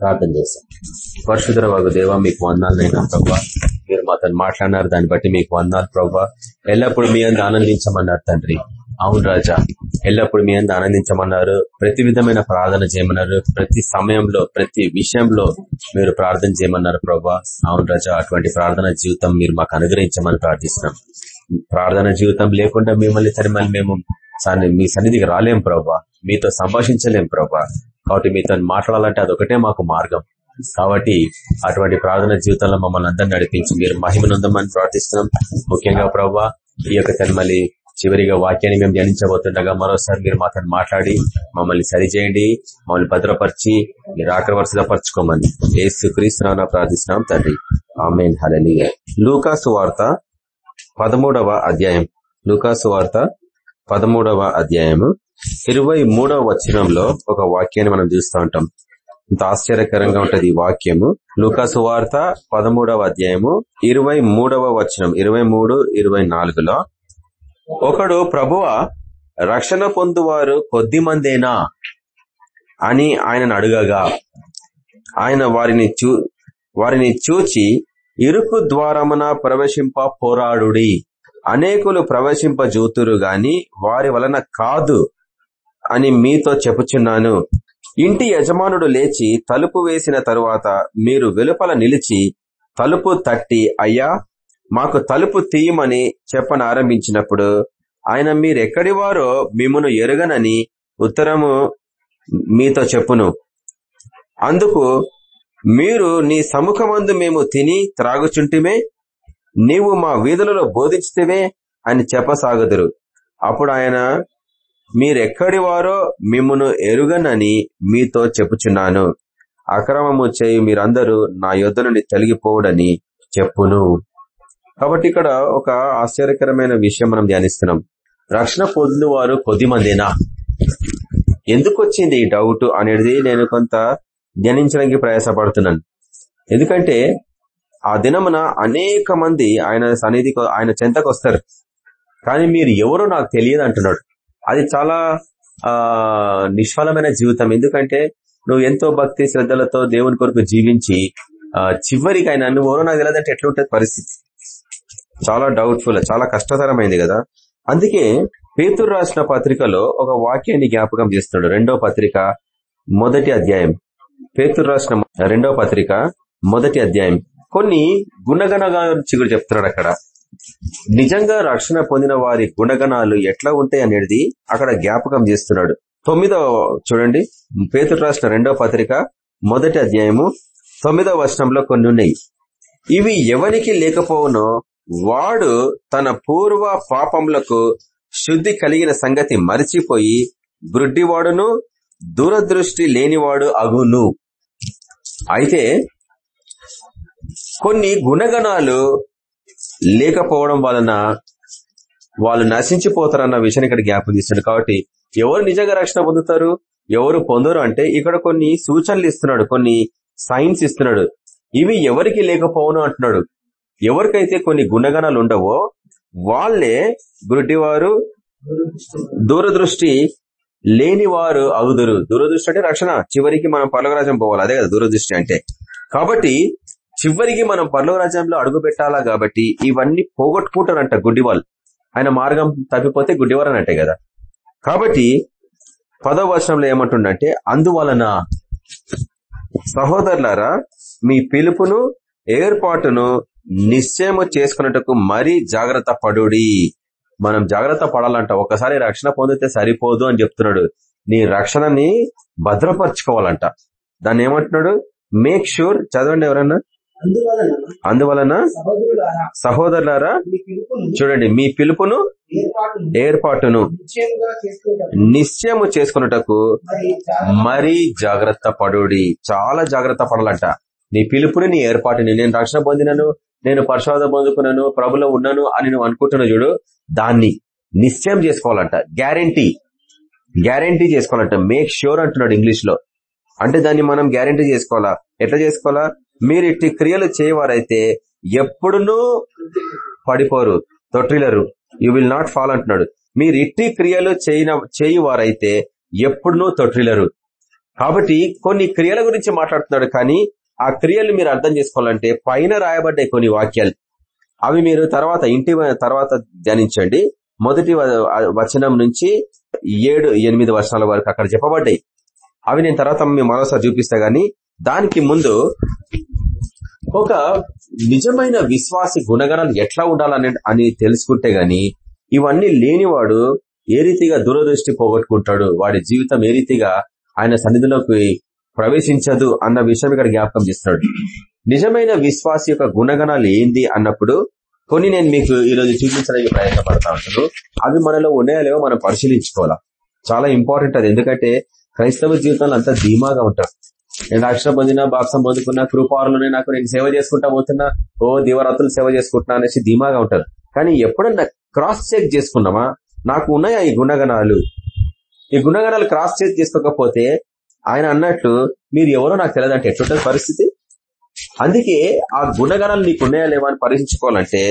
ప్రార్థన చేశాం. పరిశుధర వాగు దేవ మీకు వందాలనైనా ప్రభా. మీరు మాతో మాట్లాడినారు దాన్ని బట్టి మీకు వందాలు ప్రభా. ఎల్లప్పుడు మీ అందు ఆనందించమన్నారు తండ్రి. అవును రాజా ఎల్లప్పుడు మీ అందు ఆనందించమన్నారు. ప్రతి విధమైన ప్రార్థన చేయమన్నారు. ప్రతి సమయంలో ప్రతి విషయంలో మీరు ప్రార్థన చేయమన్నారు ప్రభా. అవును రాజా అటువంటి ప్రార్థన జీవితం మీరు మాకు అనుగ్రహించమని ప్రార్థిస్తున్నాం. ప్రార్థన జీవితం లేకుండా మిమ్మల్ని తరిమల్ని మేము మీ సన్నిధికి రాలేం ప్రభా. మీతో సంభాషించలేం ప్రభా. కాబట్టి మీతో మాట్లాడాలంటే అదొకటే మాకు మార్గం. కాబట్టి అటువంటి ప్రార్థన జీవితంలో మమ్మల్ని అందరినీ నడిపించి మీరు మహిమనుందమని ప్రార్థిస్తున్నాం. ముఖ్యంగా ప్రవ్వా ఈ యొక్క తన్మలి చివరిగా వాక్యాన్ని మేము ధ్యానించబోతుండగా మరోసారి మీరు మాతో మాట్లాడి మమ్మల్ని సరిచేయండి మమ్మల్ని భద్రపరిచి మీరు ఆక్రవర్సగా పరచుకోమని. ఏసు క్రీస్తున్నా ప్రార్థిస్తున్నాం తండ్రి. ఆమెన్. హలలి లూకాసు వార్త పదమూడవ అధ్యాయం. లూకాసు వార్త పదమూడవ అధ్యాయము. ఇరవై మూడవ వచనంలో ఒక వాక్యాన్ని మనం చూస్తూ ఉంటాం. ఇంత ఆశ్చర్యకరంగా ఉంటది ఈ వాక్యము. లూకాసు వార్త పదమూడవ అధ్యాయము ఇరవై మూడవ వచనం ఇరవై మూడు ఇరవై నాలుగులో ఒకడు ప్రభువ రక్షణ పొందువారు కొద్ది మందేనా అని ఆయనను అడుగగా ఆయన వారిని చూ వారిని చూచి ఇరుకు ద్వారమున ప్రవేశింప పోరాడుడి. అనేకులు ప్రవేశింప జూతురు గాని వారి వలన కాదు. అని మీతో చెప్పుచున్నాను. ఇంటి యజమానుడు లేచి తలుపు వేసిన తరువాత మీరు వెలుపల నిలిచి తలుపు తట్టి అయ్యా మాకు తలుపు తీయమని చెప్పనారంభించినప్పుడు ఆయన మీరెక్కడి వారో మిమ్మను ఎరుగనని ఉత్తరము మీతో చెప్పును. అందుకు మీరు నీ సముఖమందు మేము తిని త్రాగుచుంటిమే నీవు మా వీధులలో బోధించితివే అని చెప్పసాగుదురు. అప్పుడు ఆయన మీరెక్కడి వారో మిమ్మను ఎరుగనని మీతో చెప్పుచున్నాను. అక్రమము చేయి మీరందరూ నా యుద్ధ నుండి తొలగిపోవడని చెప్పును. కాబట్టి ఇక్కడ ఒక ఆశ్చర్యకరమైన విషయం మనం ధ్యానిస్తున్నాం. రక్షణ పొందిన వారు కొద్ది మందేనా ఎందుకు వచ్చింది ఈ డౌట్ అనేది నేను కొంత ధ్యానించడానికి ప్రయాసపడుతున్నాను. ఎందుకంటే ఆ దినమున అనేక మంది ఆయన సన్నిధి ఆయన చెంతకు వస్తారు. కానీ మీరు ఎవరో నాకు తెలియదు అంటున్నాడు. అది చాలా ఆ నిష్ఫలమైన జీవితం. ఎందుకంటే నువ్వు ఎంతో భక్తి శ్రద్ధలతో దేవుని కొరకు జీవించి చివరికి ఆయన నువ్వు నాకు తెలియదంటే ఎట్లుంటది పరిస్థితి? చాలా డౌట్ఫుల్ చాలా కష్టతరమైంది కదా. అందుకే పేతురు రాసిన పత్రికలో ఒక వాక్యాన్ని జ్ఞాపకం చేస్తున్నాడు. రెండో పత్రిక మొదటి అధ్యాయం. పేతురు రాసిన రెండో పత్రిక మొదటి అధ్యాయం. కొన్ని గుణగణగా చిగురు చెప్తున్నాడు అక్కడ. నిజంగా రక్షణ పొందిన వారి గుణగణాలు ఎట్లా ఉంటాయి అనేది అక్కడ జ్ఞాపకం చేస్తున్నాడు. తొమ్మిదవ చూడండి పేతుడు రాసిన రెండవ పత్రిక మొదటి అధ్యాయము తొమ్మిదవ వర్షంలో కొన్ని ఉన్నాయి. ఇవి ఎవరికి లేకపోవునో వాడు తన పూర్వ పాపములకు శుద్ధి కలిగిన సంగతి మరిచిపోయి గుడ్డివాడును దూరదృష్టి లేనివాడు అగును. అయితే కొన్ని గుణగణాలు లేకపోవడం వలన వాళ్ళు నశించిపోతారన్న విషయాన్ని ఇక్కడ జ్ఞాపం తీస్తున్నాడు కాబట్టి ఎవరు నిజంగా రక్షణ పొందుతారు? ఎవరు పొందరు? అంటే ఇక్కడ కొన్ని సూచనలు ఇస్తున్నాడు. కొన్ని సైన్స్ ఇస్తున్నాడు. ఇవి ఎవరికి లేకపోవను అంటున్నాడు. ఎవరికైతే కొన్ని గుణగణాలు ఉండవో వాళ్ళే గురుడివారు దూరదృష్టి లేని వారు అవుదురు. దూరదృష్టి అంటే రక్షణ. చివరికి మనం పర్లగరాజం పోవాలి. అదే కదా దూరదృష్టి అంటే. కాబట్టి చివరికి మనం పర్లో రాజ్యంలో అడుగు పెట్టాలా కాబట్టి ఇవన్నీ పోగొట్టుకుంటారంట గుడ్డివాళ్ళు ఆయన మార్గం తప్పిపోతే గుడ్డివారు అంటే కదా. కాబట్టి పదో వర్షంలో ఏమంటుండంటే అందువలన సహోదరులారా మీ పిలుపును ఏర్పాటును నిశ్చయము చేసుకున్నట్టుకు మరీ జాగ్రత్త పడుడి. మనం జాగ్రత్త పడాలంట. ఒకసారి రక్షణ పొందితే సరిపోదు అని చెప్తున్నాడు. నీ రక్షణని భద్రపరచుకోవాలంట. దాన్ని ఏమంటున్నాడు? మేక్ షూర్ చదవండి ఎవరన్నా? అందువలన సహోదరులారా చూడండి మీ పిలుపును ఏర్పాటును నిశ్చయము చేసుకున్నటకు మరీ జాగ్రత్త పడుడి. చాలా జాగ్రత్త పడాలంట. నీ పిలుపుని నీ ఏర్పాటుని నేను రక్షణ పొందినను నేను పరిశోధన పొందుకున్నాను ప్రభులో ఉన్నాను అని నువ్వు అనుకుంటున్నా చూడు దాన్ని నిశ్చయం చేసుకోవాలంట. గ్యారంటీ. గ్యారంటీ చేసుకోవాలంట. మేక్ ష్యూర్ అంటున్నాడు ఇంగ్లీష్లో అంటే దాన్ని మనం గ్యారంటీ చేసుకోవాలా? ఎట్లా చేసుకోవాలా? మీరు ఇట్టి క్రియలు చేయవారైతే ఎప్పుడునూ పడిపోరు తొట్టిలరు. యు విల్ నాట్ ఫాల్ అంటున్నాడు. మీరు ఇట్టి క్రియలు చేయన చేయువారైతే ఎప్పుడునూ తొట్టిలరు. కాబట్టి కొన్ని క్రియల గురించి మాట్లాడుతున్నాడు కానీ ఆ క్రియలు మీరు అర్థం చేసుకోవాలంటే పైన రాయబడ్డాయి కొన్ని వాక్యాలు. అవి మీరు తర్వాత ఇంటి తర్వాత ధ్యానించండి. మొదటి వచనం నుంచి ఏడు ఎనిమిది వర్షాల వరకు అక్కడ చెప్పబడ్డాయి. అవి నేను తర్వాత మీ మరోసారి చూపిస్తా గానీ దానికి ముందు ఒక నిజమైన విశ్వాసి గుణగణాలు ఎట్లా ఉండాలని అని తెలుసుకుంటే గాని ఇవన్నీ లేనివాడు ఏ రీతిగా దూరదృష్టి పోగొట్టుకుంటాడు? వాడి జీవితం ఏ రీతిగా ఆయన సన్నిధిలోకి ప్రవేశించదు అన్న విషయం ఇక్కడ జ్ఞాపకం చేస్తున్నాడు. నిజమైన విశ్వాసి యొక్క గుణగణాలు ఏంది అన్నప్పుడు కొన్ని నేను మీకు ఈరోజు చూపించడానికి ప్రయత్నపడతా ఉంటాను. అవి మనలో ఉన్నాయో లేవో మనం పరిశీలించుకోవాలా. చాలా ఇంపార్టెంట్ అది. ఎందుకంటే క్రైస్తవ జీవితంలో అంతా ధీమాగా ఉంటారు నేను రక్షణ పొందిన బాప్సం పొందుకున్న కృపారులోనే నాకు నేను సేవ చేసుకుంటా పోతున్నా ఓ దీవరాత్రులు సేవ చేసుకుంటున్నా అనేసి ధీమాగా ఉంటారు. కానీ ఎప్పుడన్నా క్రాస్ చెక్ చేసుకున్నామా? నాకు ఉన్నాయా ఈ గుణగణాలు? ఈ గుణగణాలు క్రాస్ చెక్ చేసుకోకపోతే ఆయన అన్నట్లు మీరు ఎవరో నాకు తెలియదంటే ఎట్లుంటుంది పరిస్థితి? అందుకే ఆ గుణగణాలు నీకు ఉన్నాయా లేవా అని పరీక్షించుకోవాలంటే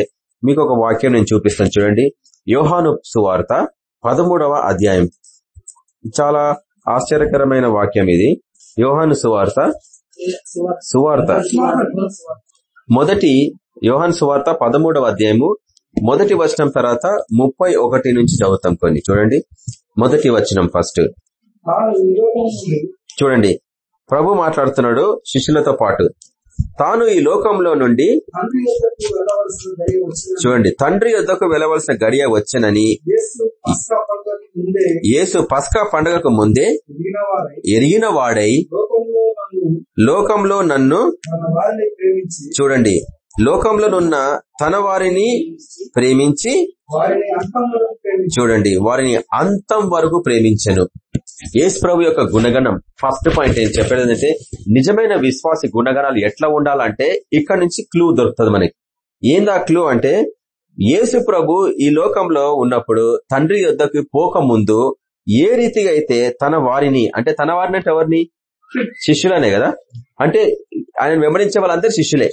మీకు ఒక వాక్యం నేను చూపిస్తాను చూడండి. యోహాను సువార్త పదమూడవ అధ్యాయం. చాలా ఆశ్చర్యకరమైన వాక్యం ఇది. యోహాను సువార్త? సువార్త. మొదటి యోహాన్ సువార్త పదమూడవ అధ్యాయము. మొదటి వచనం తర్వాత ముప్పై ఒకటి నుంచి చదువుతాం కొన్ని. చూడండి. మొదటి వచనం ఫస్ట్ చూడండి. ప్రభు మాట్లాడుతున్నాడు శిష్యులతో పాటు. తాను ఈ లోకంలో నుండి చూడండి తండ్రి యొద్దకు వెళ్ళవలసిన గడియ వచ్చనని యేసు పస్కా పండుగకు ముందే ఎరిగిన వాడై లోకంలో నన్ను చూడండి లోకంలోనున్న తన వారిని ప్రేమించి చూడండి వారిని అంతం వరకు ప్రేమించను. యేసు ప్రభు యొక్క గుణగణం. ఫస్ట్ పాయింట్ ఏం చెప్పేది ఏంటంటే నిజమైన విశ్వాసి గుణగణాలు ఎట్లా ఉండాలంటే ఇక్కడ నుంచి క్లూ దొరుకుతుంది మనకి. ఏందా క్లూ అంటే యేసు ప్రభు ఈ లోకంలో ఉన్నప్పుడు తండ్రి యుద్ధకి పోక ముందు ఏ రీతిగా అయితే తన వారిని అంటే తన వారిని అంటే ఎవరిని? శిష్యులనే కదా? అంటే ఆయన వెంబడించే వాళ్ళందరూ శిష్యులే.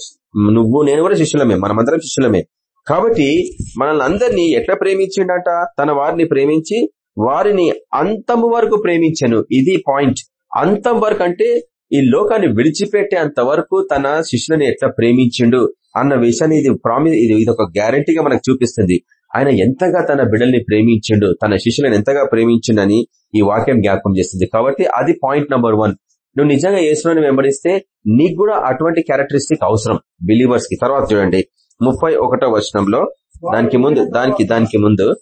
నువ్వు నేను కూడా శిష్యులమే. మనమందరం శిష్యులమే. కాబట్టి మనల్ని అందరినీ ఎట్లా ప్రేమించిండట? తన వారిని ప్రేమించి వారిని అంతము వరకు ప్రేమించను. ఇది పాయింట్. అంతం వరకు అంటే ఈ లోకాన్ని విడిచిపెట్టేంత వరకు తన శిష్యులని ఎట్లా ప్రేమించిండు అన్న విషయాన్ని ఇది ప్రామి ఇది ఇది ఒక గ్యారంటీగా మనకు చూపిస్తుంది. ఆయన ఎంతగా తన బిడ్డల్ని ప్రేమించిండు తన శిష్యులను ఎంతగా ప్రేమించిండని ఈ వాక్యం జ్ఞాపకం చేస్తుంది. కాబట్టి అది పాయింట్ నంబర్ వన్. నువ్వు నిజంగా యేసుని వెంబడిస్తే నీకు కూడా అటువంటి క్యారెక్టరిస్టిక్ అవసరం. బిలీవర్స్కి. తర్వాత చూడండి. ముప్పై ఒకటో వచనంలో దానికి ముందు దానికి దానికి ముందు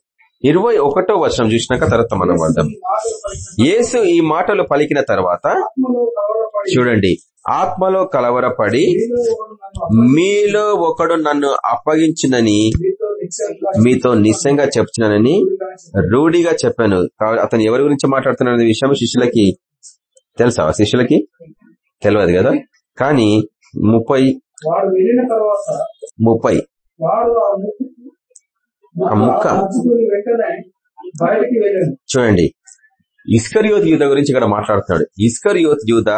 ఇరవై ఒకటో వర్షం చూసినాక తర్వాత మనం వద్దాం. యేసు ఈ మాటలు పలికిన తర్వాత చూడండి. ఆత్మలో కలవరపడి మీలో ఒకడు నన్ను అప్పగించినని మీతో నిశ్చయంగా చెప్తున్నానని రూఢిగా చెప్పాను. అతను ఎవరి గురించి మాట్లాడుతున్న విషయం శిష్యులకి తెలుసా శిష్యులకి? తెలియదు కదా? కానీ ముప్పై ముప్పై ఆ ముక్క చూడండి. ఇస్కరియోత్ యూధ గురించి ఇక్కడ మాట్లాడుతున్నాడు. ఇస్కరియోత్ యూధ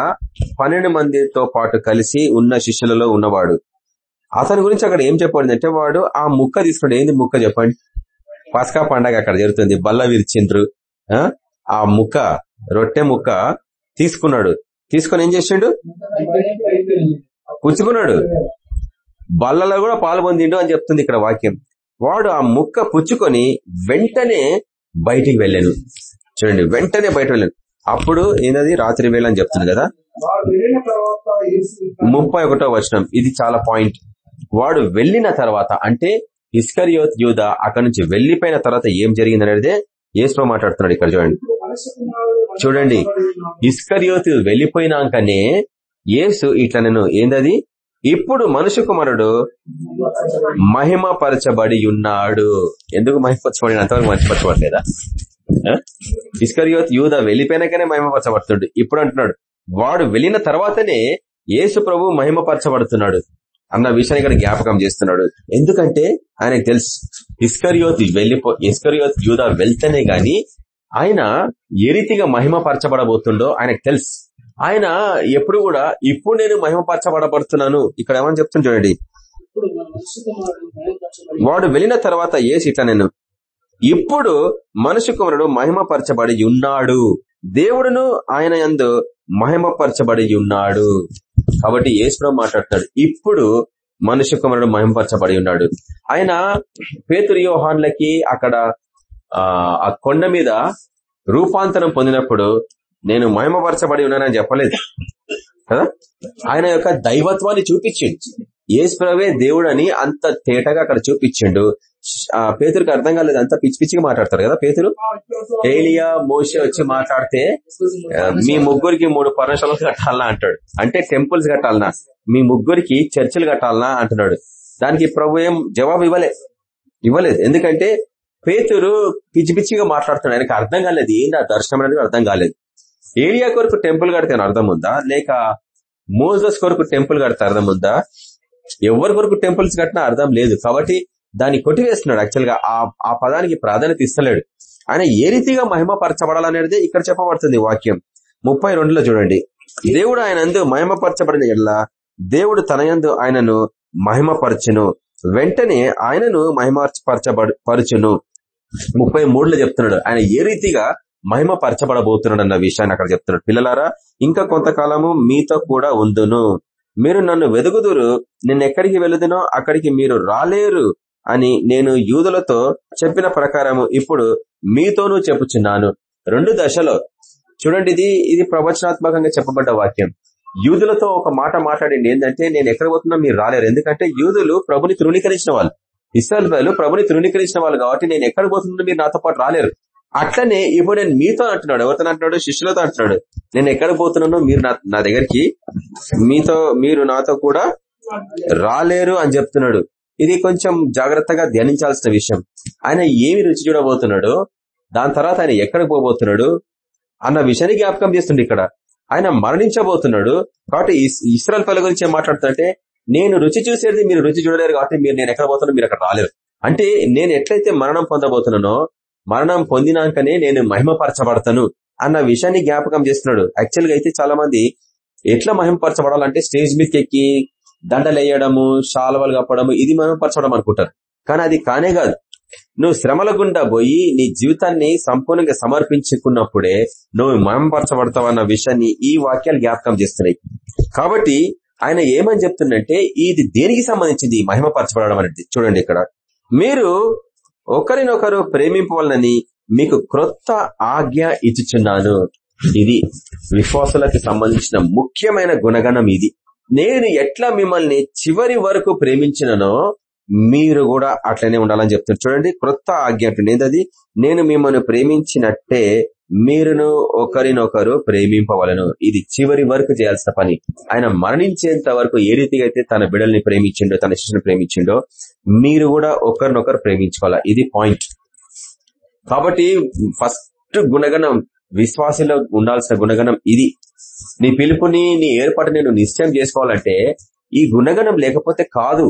పన్నెండు మందితో పాటు కలిసి ఉన్న శిష్యులలో ఉన్నవాడు. అతని గురించి అక్కడ ఏం చెప్పండి అంటే వాడు ఆ ముక్క తీసుకున్నాడు. ఏంది ముక్క చెప్పండి? పసకా పండగ అక్కడ జరుగుతుంది. బల్ల విరిచిండ్రు ఆ ముక్క రొట్టె ముక్క తీసుకున్నాడు. తీసుకొని ఏం చేసిండు? పుచ్చుకున్నాడు. బల్లలో కూడా పాల్పొందిండు అని చెప్తుంది ఇక్కడ వాక్యం. వాడు ఆ ముక్క పుచ్చుకొని వెంటనే బయటికి వెళ్ళాను చూడండి వెంటనే బయట వెళ్ళాను అప్పుడు ఏంటది రాత్రి వేళ అని చెప్తుంది కదా? ముప్పై ఒకటో వచనం. ఇది చాలా పాయింట్. వాడు వెళ్ళిన తర్వాత అంటే ఇస్కరియోత్ యూధ అక్కడ నుంచి వెళ్ళిపోయిన తర్వాత ఏం జరిగింది అనేది ఏసులో మాట్లాడుతున్నాడు ఇక్కడ చూడండి. చూడండి. ఇస్కరియోత్ వెళ్ళిపోయినాకనే యేసు ఇట్లా నేను ఏందది? ఇప్పుడు మనుషు కుమారుడు మహిమపరచబడి ఉన్నాడు. ఎందుకు మహిమపరచబడి? అంతవరకు మహిమపరచబడలేదా? ఇస్కర్యోత్ యూద వెళ్ళిపోయినాకనే మహిమపరచబడుతున్నాడు ఇప్పుడు అంటున్నాడు. వాడు వెళ్ళిన తర్వాతనే యేసు ప్రభు మహిమపరచబడుతున్నాడు అన్న విషయాన్ని ఇక్కడ జ్ఞాపకం చేస్తున్నాడు. ఎందుకంటే ఆయనకు తెలుసు. ఇస్కర్యోత్ వెళ్ళిపో ఇస్కర్యోత్ యూద వెళ్తేనే గాని ఆయన ఏ రీతిగా మహిమపరచబడబోతుండో ఆయనకు తెలుసు. ఆయన ఎప్పుడు కూడా ఇప్పుడు నేను మహిమపరచబడబడుతున్నాను. ఇక్కడ ఏమని చెప్తున్నా చూడండి. వాడు వెళ్ళిన తర్వాత ఏసి ఇట్లా నేను? ఇప్పుడు మనుషు కుమారుడు మహిమపరచబడి ఉన్నాడు. దేవుడును ఆయన యందు మహిమపరచబడి ఉన్నాడు. కాబట్టి ఏసులో మాట్లాడతాడు ఇప్పుడు మనుషు కుమారుడు మహిమపరచబడి ఉన్నాడు. ఆయన పేతురు యోహాన్లకి అక్కడ ఆ కొండ మీద రూపాంతరం పొందినప్పుడు నేను మహిమపరచబడి ఉన్నానని చెప్పలేదు. కదా? ఆయన యొక్క దైవత్వాన్ని చూపించిండు. ఏసుప్రవే దేవుడు అని అంత తేటగా అక్కడ చూపించిండు. పేతురికి అర్థం కాలేదు. అంత పిచ్చి పిచ్చిగా మాట్లాడతారు కదా పేతురు? ఏలియా మోసే వచ్చి మాట్లాడితే మీ ముగ్గురికి మూడు పర్ణశాలలు కట్టాలనా అంటాడు. అంటే టెంపుల్స్ కట్టాలనా? మీ ముగ్గురికి చర్చిలు కట్టాలనా అంటున్నాడు. దానికి ప్రభు ఏం జవాబు ఇవ్వలే. ఇవ్వలేదు. ఎందుకంటే పేతురు పిచ్చి పిచ్చిగా మాట్లాడుతున్నాడు. ఆయనకు అర్థం కాలేదు. ఏంటి ఆ దర్శనం అనేది అర్థం కాలేదు. ఏలియా కొరకు టెంపుల్ కడితే అర్థం ఉందా? లేక మోజస్ కొరకు టెంపుల్ కడితే అర్థం ఉందా? ఎవరి కొరకు టెంపుల్స్ కట్టినా అర్థం లేదు. కాబట్టి దాన్ని కొట్టివేస్తున్నాడు. యాక్చువల్గా ఆ పదానికి ప్రాధాన్యత ఇస్తలేడు. ఆయన ఏ రీతిగా మహిమపరచబడాలనేది ఇక్కడ చెప్పబడుతుంది వాక్యం. ముప్పై రెండులో చూడండి. దేవుడు ఆయన అందు మహిమపరచబడిన ఎల్లా దేవుడు తన యందు ఆయనను మహిమపరచును. వెంటనే ఆయనను మహిమపరచబడు ముప్పై మూడులో చెప్తున్నాడు ఆయన ఏ రీతిగా మహిమ పరచబడబోతున్నాడు అన్న విషయాన్ని అక్కడ చెప్తున్నాడు. పిల్లలారా ఇంకా కొంతకాలము మీతో కూడా ఉందును. మీరు నన్ను వెదుగుదురు నేను ఎక్కడికి వెళుదునో అక్కడికి మీరు రాలేరు అని నేను యూదులతో చెప్పిన ప్రకారము ఇప్పుడు మీతోనూ చెప్పుచున్నాను. రెండు దశలో చూడండి ఇది ఇది ప్రవచనాత్మకంగా చెప్పబడ్డ వాక్యం. యూదులతో ఒక మాట మాట్లాడింది ఏంటంటే నేను ఎక్కడ పోతున్నా మీరు రాలేరు. ఎందుకంటే యూదులు ప్రభుని తృణీకరించిన వాళ్ళు. ఇస్రాయల్ ప్రభుని తృణీకరించిన వాళ్ళు కాబట్టి నేను ఎక్కడ పోతున్నా మీరు నాతో పాటు రాలేరు. అట్లనే ఇప్పుడు నేను మీతో అంటున్నాడు. ఎవరితో అంటున్నాడు? శిష్యులతో అంటున్నాడు. నేను ఎక్కడ పోతున్నానో మీరు నా దగ్గరికి మీతో మీరు నాతో కూడా రాలేరు అని చెప్తున్నాడు. ఇది కొంచెం జాగ్రత్తగా ధ్యానించాల్సిన విషయం. ఆయన ఏమి రుచి చూడబోతున్నాడు దాని తర్వాత ఆయన ఎక్కడికి పోబోతున్నాడు అన్న విషయాన్ని జ్ఞాపకం చేస్తుండే ఇక్కడ. ఆయన మరణించబోతున్నాడు. కాబట్టి ఇస్రాయల్ పల్లె గురించి ఏం మాట్లాడుతుంటే నేను రుచి చూసేది మీరు రుచి చూడలేరు కాబట్టి మీరు నేను ఎక్కడ పోతున్నా మీరు అక్కడ రాలేరు. అంటే నేను ఎట్లయితే మరణం పొందబోతున్నానో మరణం పొందినాకనే నేను మహిమపరచబడతాను అన్న విషయాన్ని జ్ఞాపకం చేస్తున్నాడు. యాక్చువల్గా అయితే చాలా మంది ఎట్లా మహిమపరచబడాలంటే స్టేజ్ మీదకి ఎక్కి దండలేయడము శాల్వాలు కప్పడము ఇది మహిమపరచడం అనుకుంటారు కానీ అది కానే కాదు. నువ్వు శ్రమల గుండా పోయి నీ జీవితాన్ని సంపూర్ణంగా సమర్పించుకున్నప్పుడే నువ్వు మయంపరచబడతావు అన్న విషయాన్ని ఈ వాక్యాలు జ్ఞాపకం చేస్తున్నాయి. కాబట్టి ఆయన ఏమని చెప్తుందంటే ఇది దేనికి సంబంధించింది? మహిమపరచబడడం అనేది. చూడండి ఇక్కడ. మీరు ఒకరినొకరు ప్రేమింపవాలని మీకు క్రొత్త ఆజ్ఞ ఇచ్చుచున్నాను. ఇది విశ్వాసులకు సంబంధించిన ముఖ్యమైన గుణగణం ఇది. నేను ఎట్లా మిమ్మల్ని చివరి వరకు ప్రేమించిననో మీరు కూడా అట్లనే ఉండాలని చెప్తారు. చూడండి క్రొత్త ఆజ్ఞ ఏంటది? నేను మిమ్మల్ని ప్రేమించినట్టే మీరును ఒకరినొకరు ప్రేమింపవలను. ఇది చివరి వరకు చేయాల్సిన పని. ఆయన మరణించేంత వరకు ఏ రీతిగా అయితే తన బిడల్ని ప్రేమించిండో తన శిష్యుని ప్రేమించిండో మీరు కూడా ఒకరినొకరు ప్రేమించుకోవాలా? ఇది పాయింట్. కాబట్టి ఫస్ట్ గుణగణం విశ్వాసంలో ఉండాల్సిన గుణగణం ఇది. నీ పిలుపుని నీ ఏర్పాటు నేను నిశ్చయం చేసుకోవాలంటే ఈ గుణగణం లేకపోతే కాదు.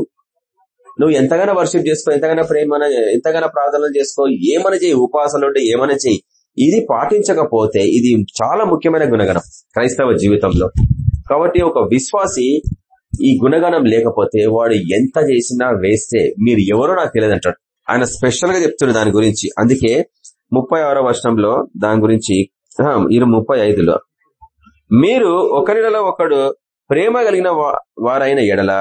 నువ్వు ఎంతగానో వర్షిప్ చేసుకో ఎంతగానో ప్రేమ ఎంతగానో ప్రార్థనలు చేసుకో ఏమైనా చేయి? ఉపాసనలు ఉంటే ఏమైనా చేయి? ఇది పాటించకపోతే ఇది చాలా ముఖ్యమైన గుణగణం క్రైస్తవ జీవితంలో. కాబట్టి ఒక విశ్వాసి ఈ గుణగణం లేకపోతే వాడు ఎంత చేసినా వేస్తే మీరు ఎవరో నాకు తెలియదంటాడు. ఆయన స్పెషల్గా చెప్తున్నారు దాని గురించి. అందుకే ముప్పై ఆరో వర్షంలో దాని గురించి ఇరు ముప్పై ఐదులో మీరు ఒకరిలో ఒకడు ప్రేమ కలిగిన వారైన ఎడల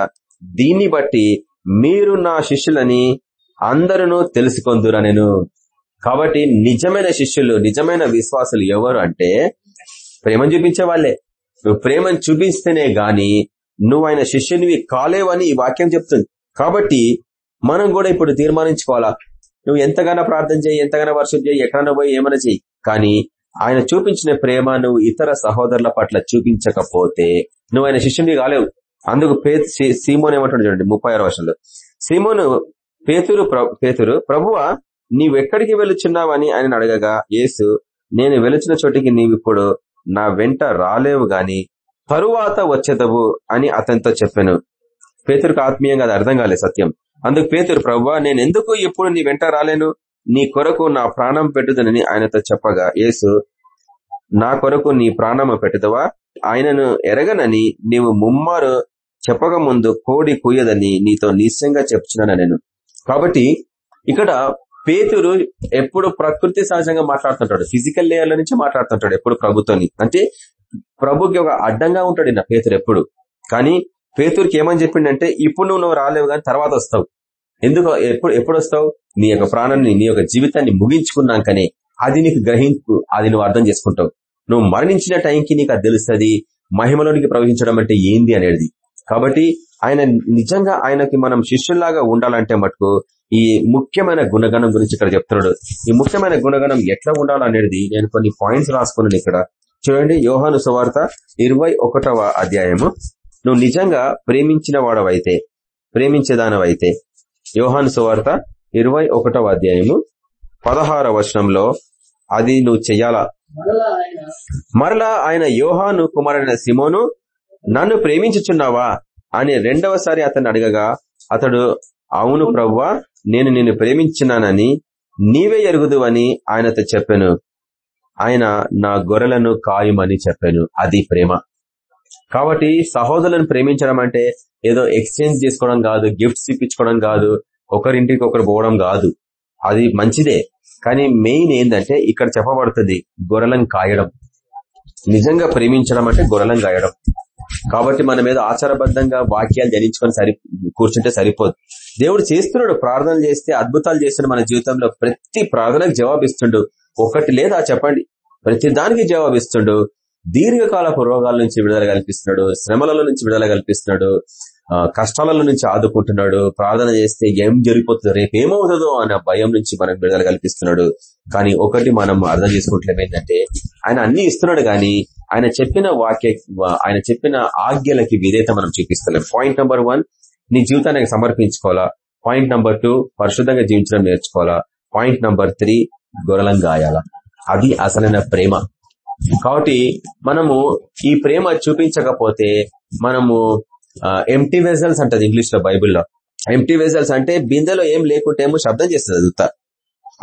దీన్ని బట్టి మీరు నా శిష్యులని అందరూ తెలుసుకొందురా నేను. కాబట్టి నిజమైన శిష్యులు నిజమైన విశ్వాసులు ఎవరు అంటే ప్రేమను చూపించే వాళ్ళే. నువ్వు ప్రేమను చూపిస్తేనే గాని నువ్వు ఆయన శిష్యునివి కాలేవని ఈ వాక్యం చెప్తుంది. కాబట్టి మనం కూడా ఇప్పుడు తీర్మానించుకోవాలా? నువ్వు ఎంతగానో ప్రార్థన చేయి ఎంతగానో వర్షం చేయి ఎక్కడైనా పోయి ఏమైనా చెయ్యి కానీ ఆయన చూపించిన ప్రేమ నువ్వు ఇతర సహోదరుల పట్ల చూపించకపోతే నువ్వు ఆయన శిష్యుని కాలేవు. అందుకు సీమోన్ ఏమంటాడు చూడండి ముప్పై ఆరు వర్షంలో సీమోను పేతురు పేతురు ప్రభువ నీవెక్కడికి వెళుచున్నావని ఆయన అడగగా యేసు నేను వెలుచిన చోటికి నీవిప్పుడు నా వెంట రాలేవు గాని తరువాత వచ్చేదవు అని అతనితో చెప్పాను. పేతురుకు ఆత్మీయంగా అది అర్థం కాలేదు సత్యం. అందుకు పేతురు ప్రవ్వా నేను ఎందుకు ఎప్పుడు నీ వెంట రాలేను? నీ కొరకు నా ప్రాణం పెట్టుదనని ఆయనతో చెప్పగా యేసు నా కొరకు నీ ప్రాణము పెట్టుదవా? ఆయనను ఎరగనని నీవు ముమ్మారు చెప్పక ముందు కోడి కూయదని నీతో నిశ్చయంగా చెప్తున్నాను నేను. కాబట్టి ఇక్కడ పేతురు ఎప్పుడు ప్రకృతి సహజంగా మాట్లాడుతుంటాడు. ఫిజికల్ లేయర్ల నుంచి మాట్లాడుతుంటాడు ఎప్పుడు ప్రభుతోని. అంటే ప్రభుకి ఒక అడ్డంగా ఉంటాడు నా పేతురు ఎప్పుడు. కానీ పేతురికి ఏమని చెప్పిండంటే ఇప్పుడు నువ్వు నువ్వు రాలేవు కానీ తర్వాత వస్తావు. ఎందుకు? ఎప్పుడు ఎప్పుడు వస్తావు? నీ యొక్క ప్రాణాన్ని నీ యొక్క జీవితాన్ని ముగించుకున్నాకనే. అది నీకు గ్రహింపు అది నువ్వు అర్థం చేసుకుంటావు. నువ్వు మరణించిన టైంకి నీకు అది తెలుస్తుంది. మహిమలోనికి ప్రవహించడం అంటే ఏంది? అనేది. కాబట్టి ఆయన నిజంగా ఆయనకి మనం శిష్యుల్లాగా ఉండాలంటే మటుకు ఈ ముఖ్యమైన గుణగణం గురించి ఇక్కడ చెప్తున్నాడు. ఈ ముఖ్యమైన గుణగణం ఎట్లా ఉండాలనేది నేను కొన్ని పాయింట్స్ రాసుకున్నాను ఇక్కడ. చూడండి యోహాను సువార్త ఇరవై అధ్యాయము. నువ్వు నిజంగా ప్రేమించిన వాడవైతే ప్రేమించేదానవైతే యోహాను సువార్త ఇరవై అధ్యాయము పదహార వచనంలో అది నువ్వు చెయ్యాలా? మరలా ఆయన యోహాను కుమారుడైన సిమోను నన్ను ప్రేమించుచున్నావా? అని రెండవసారి అతను అడగగా అతడు అవును ప్రవ్వా నేను నిన్ను ప్రేమించినానని నీవే ఎరుగుదు అని ఆయనతో చెప్పాను. ఆయన నా గొర్రెలను కాయమని చెప్పాను. అది ప్రేమ. కాబట్టి సహోదరులను ప్రేమించడం అంటే ఏదో ఎక్స్చేంజ్ చేసుకోవడం కాదు గిఫ్ట్స్ ఇప్పించుకోవడం కాదు ఒకరింటికి ఒకరు పోవడం కాదు. అది మంచిదే. కానీ మెయిన్ ఏంటంటే ఇక్కడ చెప్పబడుతుంది గొర్రెలను కాయడం. నిజంగా ప్రేమించడం అంటే గొర్రెలను కాయడం. కాబట్టి మన మీద ఆచారబద్ధంగా వాక్యాలు జనించుకొని సరి కూర్చుంటే సరిపోదు. దేవుడు చేస్తున్నాడు ప్రార్థనలు చేస్తే అద్భుతాలు చేస్తున్నాడు మన జీవితంలో. ప్రతి ప్రార్థనకు జవాబిస్తుండు. ఒకటి లేదా చెప్పండి. ప్రతి దానికి జవాబిస్తుండు. దీర్ఘకాలపు రోగాల నుంచి విడుదల కల్పిస్తున్నాడు. శ్రమల నుంచి విడుదల కల్పిస్తున్నాడు. కష్టాల నుంచి ఆదుకుంటున్నాడు. ప్రార్థన చేస్తే ఏం జరిగిపోతుందో రేపు ఏమవుతుందో అన్న భయం నుంచి మనకు విడుదల కల్పిస్తున్నాడు. కానీ ఒకటి మనం అర్థం చేసుకుంటలేం ఏంటంటే ఆయన అన్ని ఇస్తున్నాడు కానీ ఆయన చెప్పిన వాక్య ఆయన చెప్పిన ఆజ్ఞలకి విధేత మనం చూపిస్తలేం పాయింట్ నెంబర్ వన్ నీ జీవితానికి సమర్పించుకోవాలా? పాయింట్ నెంబర్ టూ పరిశుద్ధంగా జీవించడం నేర్చుకోవాలా? పాయింట్ నెంబర్ త్రీ గొరలం గాయాల? అది అసలైన ప్రేమ. కాబట్టి మనము ఈ ప్రేమ చూపించకపోతే మనము ఎంటీ వెజల్స్ అంటది ఇంగ్లీష్లో బైబుల్లో. ఎంటీ వెజల్స్ అంటే బిందెలో ఏం లేకుంటే ఏమో శబ్దం చేస్తుంది అది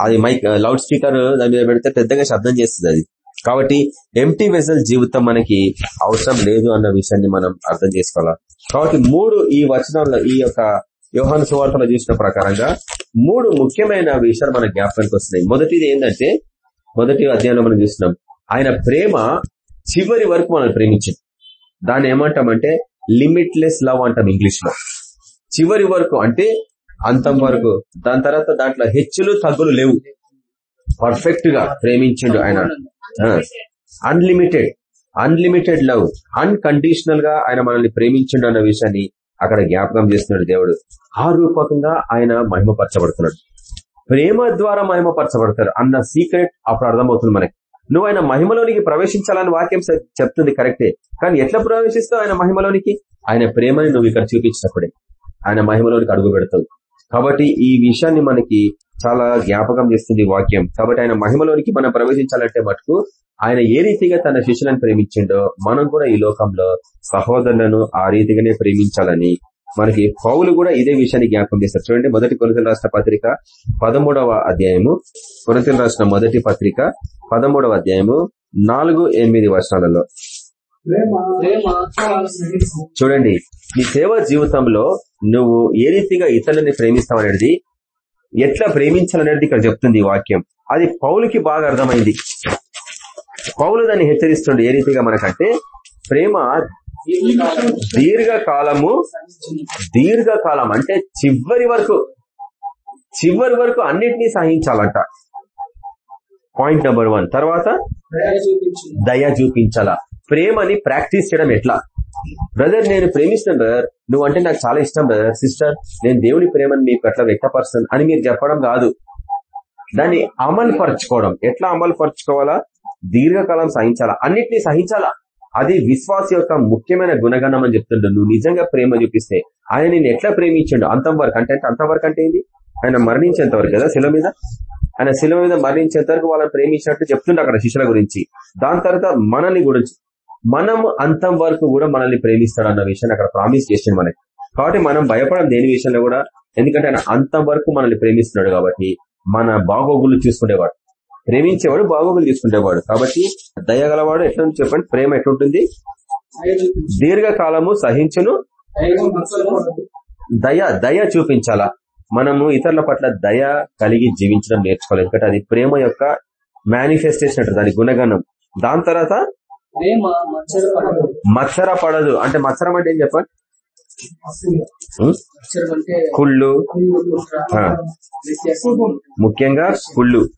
అది మైక్ లౌడ్ స్పీకర్ దాని మీద పెడితే పెద్దగా శబ్దం చేస్తుంది అది. కాబట్టి ఎంటీ వెజల్ జీవితం మనకి అవసరం లేదు అన్న విషయాన్ని మనం అర్థం చేసుకోవాలా? కాబట్టి మూడు ఈ వచనంలో ఈ యొక్క యోహాను సువార్తలో చూసిన ప్రకారంగా మూడు ముఖ్యమైన విషయాలు మన జ్ఞాపకానికి వస్తున్నాయి. మొదటిది ఏంటంటే మొదటి అధ్యాయంలో మనం చూస్తున్నాం ఆయన ప్రేమ చివరి వరకు మనం ప్రేమించింది. దాన్ని ఏమంటామంటే లిమిట్లెస్ లవ్ అంటాం ఇంగ్లీష్లో చివరి వరకు అంటే అంతం వరకు. దాని తర్వాత దాంట్లో హెచ్చులు తగ్గులు లేవు. పర్ఫెక్ట్గా ప్రేమించిండు ఆయన. అన్లిమిటెడ్ అన్లిమిటెడ్ లవ్ అన్కండిషనల్గా ఆయన మనల్ని ప్రేమించిండు అన్న విషయాన్ని అక్కడ జ్ఞాపకం చేస్తున్నాడు దేవుడు. ఆ రూపకంగా ఆయన మహిమపరచబడుతున్నాడు. ప్రేమ ద్వారా మహిమపరచబడతారు అన్న సీక్రెట్ అప్పుడు అర్థమవుతుంది మనకి. నువ్వు ఆయన మహిమలోనికి ప్రవేశించాలని వాక్యం చెప్తుంది కరెక్టే. కానీ ఎట్లా ప్రవేశిస్తావు ఆయన మహిమలోనికి? ఆయన ప్రేమని నువ్వు ఇక్కడ చూపించినప్పుడే. ఆయన మహిమలోనికి అడుగు పెడతావు. కాబట్టి ఈ విషయాన్ని మనకి చాలా జ్ఞాపకం చేస్తుంది వాక్యం. కాబట్టి ఆయన మహిమలోనికి మనం ప్రవేశించాలంటే మటుకు ఆయన ఏ రీతిగా తన శిష్యులను ప్రేమించిండో మనం కూడా ఈ లోకంలో సహోదరులను ఆ రీతిగానే ప్రేమించాలని మనకి పౌలు కూడా ఇదే విషయాన్ని జ్ఞాపకం చేస్తారు చూడండి మొదటి కొనతల రాష్ట్ర పత్రిక పదమూడవ అధ్యాయము. కొనతల రాష్ట్ర మొదటి పత్రిక పదమూడవ అధ్యాయము నాలుగు ఎనిమిది వర్షాలలో చూడండి నీ సేవా జీవితంలో నువ్వు ఏ రీతిగా ఇతరులని ప్రేమిస్తావనేది ఎట్లా ప్రేమించాలనేది ఇక్కడ చెప్తుంది ఈ వాక్యం. అది పౌలుకి బాగా అర్థమైంది. పౌలు దాన్ని హెచ్చరిస్తుండే ఏ రీతిగా మనకంటే ప్రేమ దీర్ఘకాలము దీర్ఘకాలం అంటే చివరి వరకు చివరి వరకు అన్నిటినీ సహించాలంట. Point number one. తర్వాత దయ చూపించాలా. ప్రేమని ప్రాక్టీస్ చేయడం ఎట్లా? బ్రదర్ నేను ప్రేమిస్తాను బ్రదర్. నువ్వు అంటే నాకు చాలా ఇష్టం బ్రదర్. సిస్టర్ నేను దేవుని ప్రేమని మీకు అట్లా వ్యక్తపరుస్తాను అని మీరు చెప్పడం కాదు. దాన్ని అమలు పరచుకోవడం. ఎట్లా అమలు పరచుకోవాలా? దీర్ఘకాలం సహించాలా? అన్నిటినీ సహించాలా? అది విశ్వాస యొక్క ముఖ్యమైన గుణగణం అని చెప్తుండ్రు నువ్వు నిజంగా ప్రేమ చూపిస్తే ఆయన నేను ఎట్లా ప్రేమించండు? అంతవరకు అంటే అంతవరకు అంటే ఏంది? ఆయన మరణించేంత వరకు కదా శిల మీద? ఆయన శిల మీద మరణించేంత వరకు వాళ్ళని ప్రేమించినట్టు చెప్తుండే అక్కడ శిష్యుల గురించి. దాని తర్వాత మనల్ని గురించి మనం అంతం వరకు కూడా మనల్ని ప్రేమిస్తాడు అన్న విషయాన్ని అక్కడ ప్రామిస్ చేసింది మనకి. కాబట్టి మనం భయపడం దేని విషయంలో కూడా ఎందుకంటే ఆయన అంతం వరకు మనల్ని ప్రేమిస్తున్నాడు కాబట్టి మన బాగోగులు చూసుకునేవాడు. ప్రేమించేవాడు బాగోగులు తీసుకునేవాడు. కాబట్టి దయగలవాడు ఎట్లా చెప్పండి? ప్రేమ ఎట్లుంటుంది? దీర్ఘకాలము సహించును. దయ దయ చూపించాలా? మనము ఇతరుల పట్ల దయ కలిగి జీవించడం నేర్చుకోవాలి. ఎందుకంటే అది ప్రేమ యొక్క మేనిఫెస్టేషన్ అంటారు దాని గుణగణం. దాని తర్వాత మత్సర పడదు. అంటే మత్సరం అంటే ఏం చెప్పండి? కుళ్ళు. ముఖ్యంగా కుళ్ళు.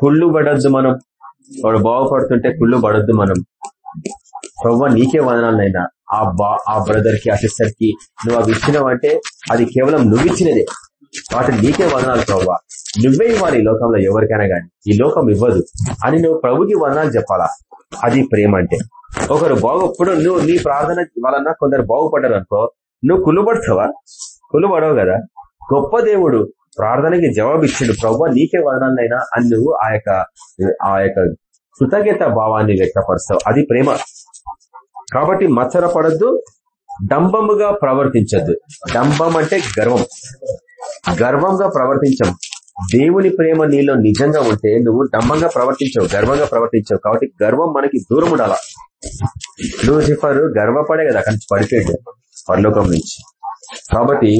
కుళ్ళు పడద్దు మనం. వాడు బాగుపడుతుంటే కుళ్ళు పడద్దు మనం. ప్రవ్వ నీకే వదనాలైనా ఆ బా ఆ బ్రదర్కి ఆ సిస్టర్కి నువ్వు అవి ఇచ్చినవంటే అది కేవలం నువ్వు ఇచ్చినదే. వాటి నీకే వదనాలు ప్రవ్వ. నువ్వే ఇవ్వాలి ఈ లోకంలో ఎవరికైనా గాని. ఈ లోకం ఇవ్వదు. అని నువ్వు ప్రభుకి వదనాలు చెప్పాలా? అది ప్రేమ అంటే. ఒకరు బాగు ఇప్పుడు నువ్వు నీ ప్రార్థన వలన కొందరు బాగుపడ్డారు అనుకో నువ్వు కులుబడతావా? కులుబడవు కదా. గొప్ప దేవుడు ప్రార్థనకి జవాబిచ్చాడు. ఇచ్చిండు ప్రభు నీకే వదనాలైనా అని నువ్వు ఆ యొక్క ఆ యొక్క కృతజ్ఞత భావాన్ని వ్యక్తపరుస్తావు. అది ప్రేమ. కాబట్టి మత్సర పడద్దు డంబముగా ప్రవర్తించద్దు. డంబం అంటే గర్వం. గర్వంగా ప్రవర్తించం దేవుని ప్రేమ నీలో నిజంగా ఉంటే నువ్వు దమ్మంగా ప్రవర్తించవు గర్వంగా ప్రవర్తించవు. కాబట్టి గర్వం మనకి దూరం ఉండాల? లూసిఫర్ గర్వపడే కదా అక్కడి నుంచి పడిపోయాడు పరలోకం నుంచి. కాబట్టి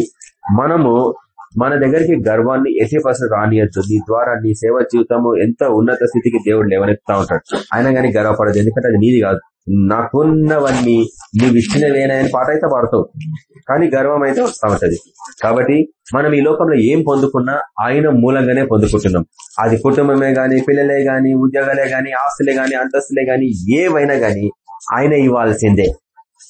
మనము మన దగ్గరికి గర్వాన్ని ఎట్టి పర్సెంట్ రానియద్దు. నీ ద్వారా నీ సేవ జీవితము ఎంత ఉన్నత స్థితికి దేవుడు లేవనెత్తా ఉంటాడు. ఆయన కానీ గర్వపడదు. ఎందుకంటే అది నీది కాదు. నాకున్నవన్నీ నీవు ఇచ్చినవేనాయని పాట అయితే పాడతావు. కానీ గర్వం అయితే వస్తా కాబట్టి మనం ఈ లోకంలో ఏం పొందుకున్నా ఆయన మూలంగానే పొందుకుంటున్నాం. అది కుటుంబమే గాని పిల్లలే గాని ఉద్యోగాలే గాని ఆస్తులే గాని అంతస్తులే గాని ఏవైనా గాని ఆయన ఇవ్వాల్సిందే.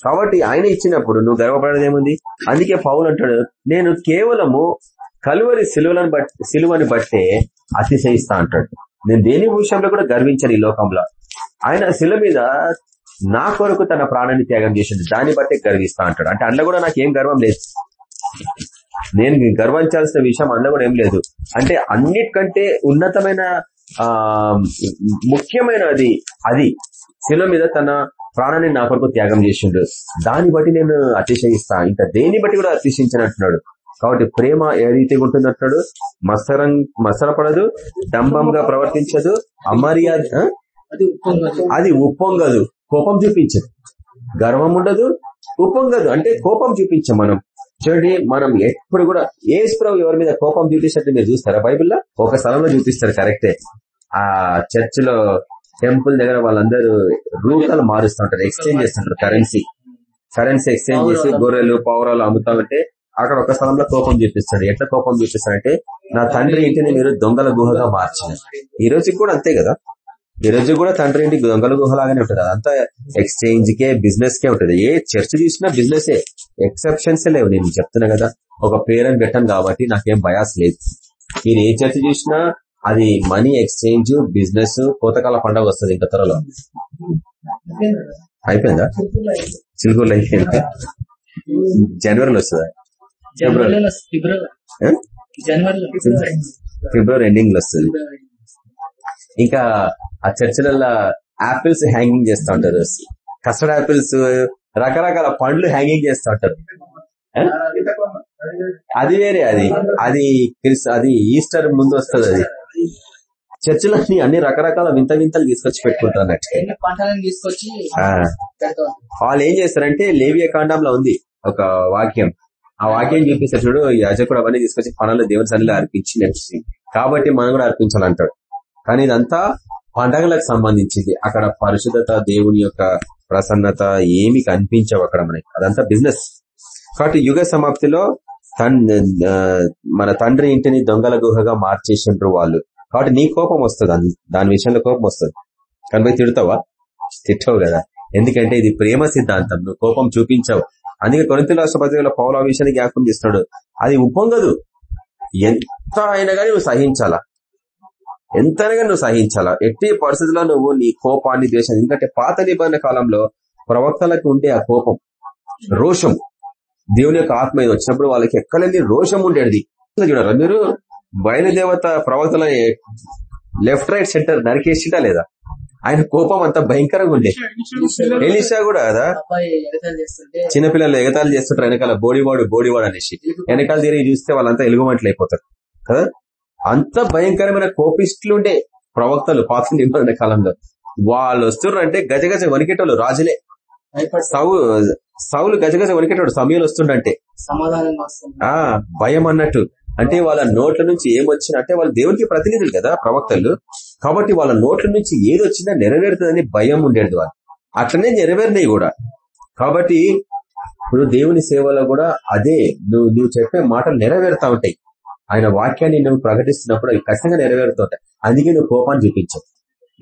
కాబట్టి ఆయన ఇచ్చినప్పుడు నువ్వు గర్వపడేదేముంది అందుకే పౌలు అంటాడు నేను కేవలము కలువరి సిలువలను బట్టి సిలువని బట్టే అతిశయిస్తా అంటాడు. నేను దేని విషయంలో కూడా గర్వించాను ఈ లోకంలో. ఆయన శిల మీద నా కొరకు తన ప్రాణాన్ని త్యాగం చేసిండు దాన్ని బట్టే గర్విస్తా అంటాడు. అంటే అందులో కూడా నాకు ఏం గర్వం లేదు. నేను గర్వించాల్సిన విషయం అందులో కూడా ఏం లేదు. అంటే అన్నిటికంటే ఉన్నతమైన ఆ ముఖ్యమైనది అది. శిల మీద తన ప్రాణాన్ని నా కొరకు త్యాగం చేసిండు. దాన్ని బట్టి నేను అతిశయిస్తా. ఇంకా దేన్ని బట్టి కూడా అతిశయించినట్టున్నాడు కాబట్టి ప్రేమ ఏ రీతిగా ఉంటుంది అంటున్నాడు. మత్సరం మత్సరపడదు. డంబంగా ప్రవర్తించదు. అమర్యాద అది ఉప్పొంగదు. కోపం చూపించదు. గర్వం ఉండదు ఉప్పొంగదు అంటే కోపం చూపించం మనం. చూడండి మనం ఎప్పుడు కూడా ఏ స్ప్రవ్ ఎవరి మీద కోపం చూపించినట్టు మీరు చూస్తారా బైబిల్లో? ఒక స్థలంలో చూపిస్తారు కరెక్టే. ఆ చర్చ్లో టెంపుల్ దగ్గర వాళ్ళందరూ రూపాయలు మారుస్తూ ఉంటారు ఎక్స్చేంజ్ చేస్తుంటారు కరెన్సీ. కరెన్సీ ఎక్స్చేంజ్ చేసి గొర్రెలు పౌరాలు అమ్ముతా ఉంటే అక్కడ ఒక స్థలంలో కోపం చూపిస్తాడు. ఎట్లా కోపం చూపిస్తాడంటే నా తండ్రి ఇంటిని మీరు దొంగల గుహగా మార్చిన ఈ రోజు కూడా అంతే కదా? ఈ రోజు కూడా తండ్రి ఇంటి దొంగల గుహలాగానే ఉంటుంది. అదంతా ఎక్స్చేంజ్ కే బిజినెస్ కే ఉంటుంది. ఏ చర్చ్ చూసినా బిజినెస్ ఎక్సెప్షన్స్ లేవు. నేను చెప్తున్నా కదా ఒక పేరెంట్ పెట్టాను కాబట్టి నాకేం బయాస్ లేదు. మీరు ఏ చర్చ్ చూసినా అది మనీ ఎక్స్చేంజ్ బిజినెస్ కోతకాల పండగ వస్తుంది ఇంకా త్వరలో. అయిపోయిందా? చిలుకూరులో అయిపోయిందా? జనవరిలో వస్తుందా? ఫిబ్రవరి. ఫిబ్రవరి. ఎండింగ్లో వస్తుంది. ఇంకా ఆ చర్చిలలో యాపిల్స్ హ్యాంగింగ్ చేస్తూ ఉంటారు. కస్టర్డ్ యాపిల్స్ రకరకాల పండ్లు హ్యాంగింగ్ చేస్తూ ఉంటారు? అది వేరే అది. అది క్రిస్ అది ఈస్టర్ ముందు వస్తుంది అది. చర్చిలన్నీ అన్ని రకరకాల వింత వింతలు తీసుకొచ్చి పెట్టుకుంటారు అన్నట్టు. వాళ్ళు ఏం చేస్తారంటే లేవియ కాండంలో ఉంది ఒక వాక్యం. ఆ వాక్యం చూపిస్తారు చూడు యాజకుడు అవన్నీ తీసుకొచ్చి పనులు దేవుని సన్నిలో అర్పించి నడిచి కాబట్టి మనం కూడా అర్పించాలంటాడు. కానీ ఇదంతా పండగలకు సంబంధించింది. అక్కడ పరిశుద్ధత దేవుని యొక్క ప్రసన్నత ఏమి కనిపించవు అక్కడ మనకి. అదంతా బిజినెస్ కాబట్టి యుగ సమాప్తిలో తన్ మన తండ్రి ఇంటిని దొంగల గుహగా మార్చేసిండ్రు వాళ్ళు. కాబట్టి నీ కోపం వస్తుంది. దాని విషయంలో కోపం వస్తుంది. కానీ పోయి తిడతావా? తిట్టవు కదా. ఎందుకంటే ఇది ప్రేమ సిద్ధాంతం. నువ్వు కోపం చూపించవు. అందుకే కొరింత రాష్ట్రపతిలో పౌల విషయాన్ని జ్ఞాపకం చేస్తున్నాడు. అది ఉప్పొంగదు. ఎంత అయినా కానీ నువ్వు సహించాలా? ఎంతైనా నువ్వు సహించాలా? ఎట్టి పరిస్థితుల్లో నువ్వు నీ కోపాన్ని ద్వేషం ఎందుకంటే పాత నిబంధన కాలంలో ప్రవక్తలకు ఉండే ఆ కోపం రోషం దేవుని యొక్క ఆత్మ వచ్చినప్పుడు వాళ్ళకి ఎక్కడెళ్ళి రోషం ఉండేది. చూడరా మీరు బయలుదేవత ప్రవక్తల లెఫ్ట్ రైట్ సెంటర్ నరికేసిటా లేదా? ఆయన కోపం అంత భయంకరంగా ఉండే. ఎలిషా కూడా కదా? చిన్నపిల్లలు ఎగతాళి చేస్తుంటారు వెనకాల బోడివాడు బోడివాడు అనేసి. వెనకాల తిరిగి చూస్తే వాళ్ళంతా ఎలుగుమంటలు అయిపోతారు. కదా? అంత భయంకరమైన కోపిస్టులు ఉండే ప్రవక్తలు పాత నిబంధన కాలంలో. వాళ్ళు వస్తున్నారు అంటే గజ గజ వణికేటోళ్ళు రాజులే. సౌ సౌలు గజగజ వణికేటాడు సమయంలో వస్తుండంటే. ఆ భయం అన్నట్టు. అంటే వాళ్ళ నోట్ల నుంచి ఏమొచ్చినా అంటే వాళ్ళు దేవునికి ప్రతినిధులు కదా ప్రవక్తలు. కాబట్టి వాళ్ళ నోట్ల నుంచి ఏది వచ్చినా నెరవేరుతుందని భయం ఉండేది వాళ్ళు అట్లనే నెరవేరినాయి కూడా. కాబట్టి ఇప్పుడు దేవుని సేవలో కూడా అదే నువ్వు నువ్వు చెప్పే మాటలు నెరవేరుతా ఉంటాయి. ఆయన వాక్యాన్ని నువ్వు ప్రకటిస్తున్నప్పుడు అవి ఖచ్చితంగా నెరవేరుతూ అందుకే నువ్వు కోపాన్ని చూపించవు.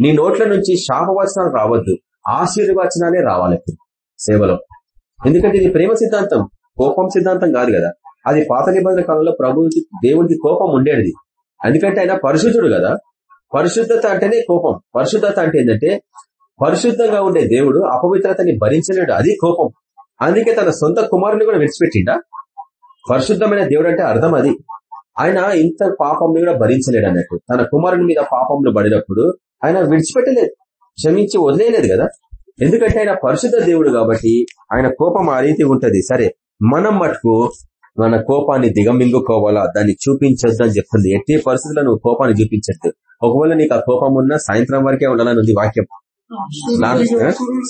నీ నోట్ల నుంచి శాపవచనాలు రావద్దు. ఆశీర్వచనాలే రావాలి సేవలో. ఎందుకంటే ఇది ప్రేమ సిద్ధాంతం. కోపం సిద్ధాంతం కాదు కదా. అది పాత నిబంధన కాలంలో ప్రభువుకి దేవునికి కోపం ఉండేది. ఎందుకంటే ఆయన పరిశుద్ధుడు కదా. పరిశుద్ధత అంటేనే కోపం. పరిశుద్ధత అంటే ఏంటంటే పరిశుద్ధంగా ఉండే దేవుడు అపవిత్రతని భరించలేడు. అది కోపం. అందుకే తన సొంత కుమారుని కూడా విడిచిపెట్టిండా. పరిశుద్ధమైన దేవుడు అంటే అర్థం అది. ఆయన ఇంత పాపంని కూడా భరించలేడు అన్నట్టు. తన కుమారుని మీద పాపంలో పడినప్పుడు ఆయన విడిచిపెట్టలేదు. క్షమించి వదిలేయలేదు కదా. ఎందుకంటే ఆయన పరిశుద్ధ దేవుడు కాబట్టి ఆయన కోపం ఆ రీతి ఉంటది. సరే మనం మటుకు మన కోపాన్ని దిగమింగుకోవాలా? దాన్ని చూపించొద్దు అని చెప్తుంది. ఎట్టి పరిస్థితుల్లో నువ్వు కోపాన్ని చూపించద్దు. ఒకవేళ నీకు ఆ కోపం ఉన్నా సాయంత్రం వరకే ఉండాలని ఉంది వాక్యం.